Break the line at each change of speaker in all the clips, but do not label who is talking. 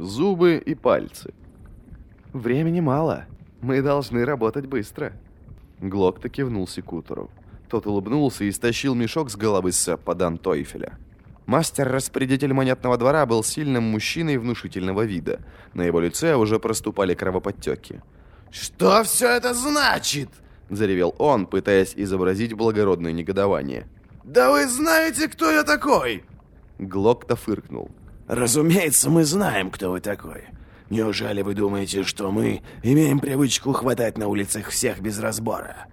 зубы и пальцы. «Времени мало. Мы должны работать быстро». Глокта кивнул секутору. Тот улыбнулся и стащил мешок с головы Сеппа Дан Тойфеля. Мастер-распорядитель монетного двора был сильным мужчиной внушительного вида. На его лице уже проступали кровоподтеки.
«Что все это значит?»
– заревел он, пытаясь изобразить благородное негодование.
«Да вы знаете, кто я такой?»
Глокта фыркнул.
«Разумеется, мы знаем, кто вы такой. Неужели вы думаете, что мы имеем привычку хватать на улицах всех без разбора?»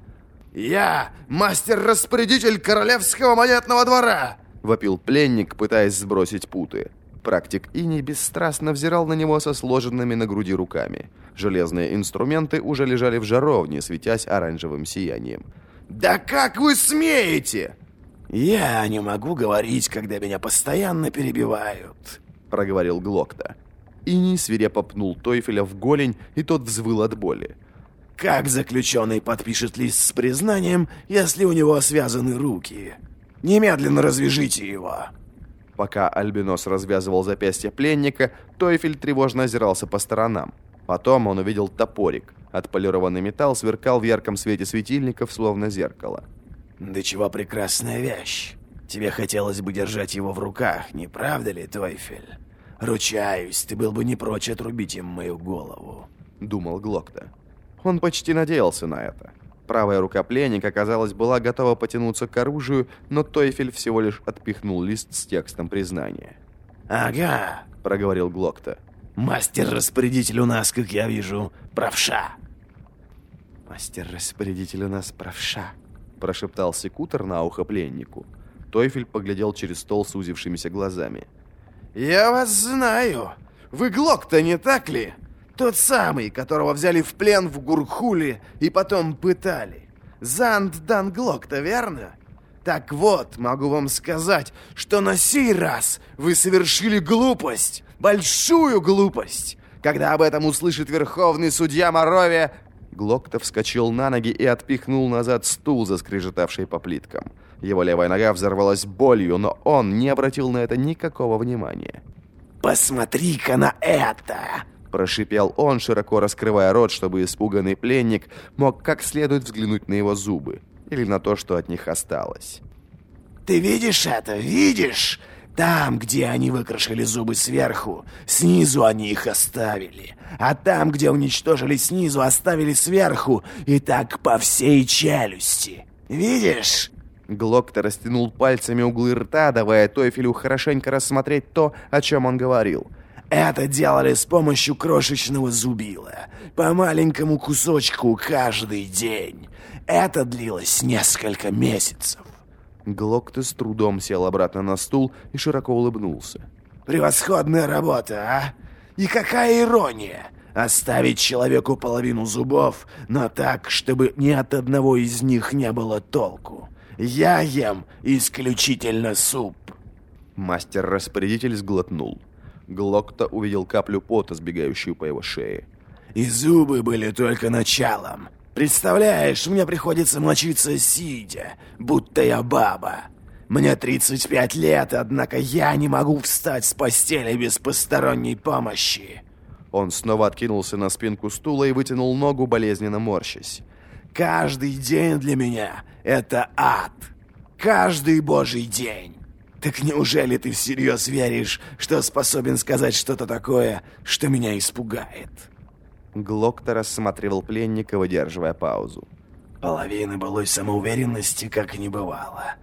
«Я мастер-распорядитель королевского монетного двора!»
— вопил пленник, пытаясь сбросить путы. Практик Ини бесстрастно взирал на него со сложенными на груди руками. Железные инструменты уже лежали в жаровне, светясь оранжевым сиянием.
«Да как вы смеете?» «Я не могу говорить, когда меня постоянно перебивают», — проговорил Глокта.
Ини свирепо пнул Тойфеля в голень, и тот взвыл от боли.
«Как заключенный подпишет лист с признанием, если у него связаны руки? Немедленно развяжите его!»
Пока Альбинос развязывал запястье пленника, Тойфель тревожно озирался по сторонам. Потом он увидел топорик. Отполированный металл сверкал в ярком свете светильников, словно зеркало.
«Да чего прекрасная вещь! Тебе хотелось бы держать его в руках, не правда ли, Тойфель? Ручаюсь, ты был бы не прочь отрубить им мою голову», —
думал Глокта. Он почти надеялся на это. Правая рука пленника, казалось, была готова потянуться к оружию, но Тойфель всего лишь отпихнул лист с текстом признания.
«Ага», — проговорил Глокта. «Мастер-распорядитель у нас, как я вижу, правша».
«Мастер-распорядитель у нас правша», — прошептал секутор на ухо пленнику. Тойфель поглядел через стол с узившимися глазами.
«Я вас знаю. Вы Глок-то, не так ли?» Тот самый, которого взяли в плен в Гурхуле и потом пытали. Занд Данглок-то, верно? Так вот, могу вам сказать, что на сей раз вы совершили глупость, большую глупость. Когда об этом услышит верховный судья Моровия...
Глокта вскочил на ноги и отпихнул назад стул, заскрежетавший по плиткам. Его левая нога взорвалась болью, но он не обратил на это никакого внимания.
«Посмотри-ка на это!»
Прошипел он, широко раскрывая рот, чтобы испуганный пленник мог как следует взглянуть на его зубы. Или на то, что от них осталось.
«Ты видишь это? Видишь? Там, где они выкрашили зубы сверху, снизу они их оставили. А там, где уничтожили снизу, оставили сверху. И так по всей челюсти. Видишь?»
Глокта растянул пальцами углы рта, давая Тойфелю хорошенько рассмотреть то, о чем он говорил.
Это делали с помощью крошечного зубила. По маленькому кусочку каждый день. Это длилось несколько месяцев.
Глокта с трудом сел обратно на стул и широко улыбнулся.
«Превосходная работа, а? И какая ирония! Оставить человеку половину зубов, но так, чтобы ни от одного из них не было толку. Я ем исключительно суп».
Мастер-распорядитель сглотнул. Глокта увидел каплю пота, сбегающую по его шее.
«И зубы были только началом. Представляешь, мне приходится мочиться сидя, будто я баба. Мне 35 лет, однако я не могу встать с постели без посторонней помощи».
Он снова откинулся на спинку стула и вытянул ногу, болезненно морщась.
«Каждый день для меня — это ад. Каждый божий день. Так неужели ты всерьез веришь, что способен сказать что-то такое, что меня испугает?»
Глокта рассматривал пленника, выдерживая паузу.
«Половины былой самоуверенности как не бывало.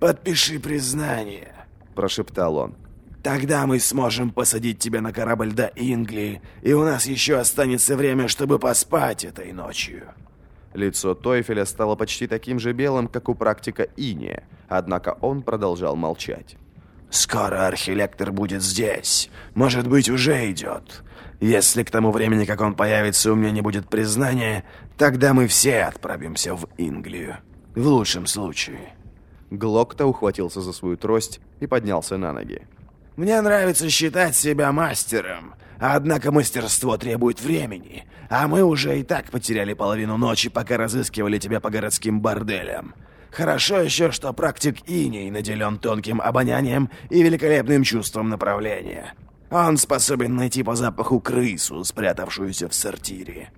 Подпиши признание», — прошептал он. «Тогда мы сможем посадить тебя на корабль до Ингли, и у нас еще останется время, чтобы поспать этой ночью».
Лицо Тойфеля стало почти таким же белым, как у практика Иния, однако он продолжал молчать.
«Скоро архилектор будет здесь. Может быть, уже идет. Если к тому времени, как он появится, у меня не будет признания, тогда мы все отправимся в Инглию. В лучшем случае».
Глокта ухватился за свою трость и поднялся на ноги.
«Мне нравится считать себя мастером, Однако мастерство требует времени, а мы уже и так потеряли половину ночи, пока разыскивали тебя по городским борделям. Хорошо еще, что практик Иней наделен тонким обонянием и великолепным чувством направления. Он способен найти по запаху крысу, спрятавшуюся в сортире.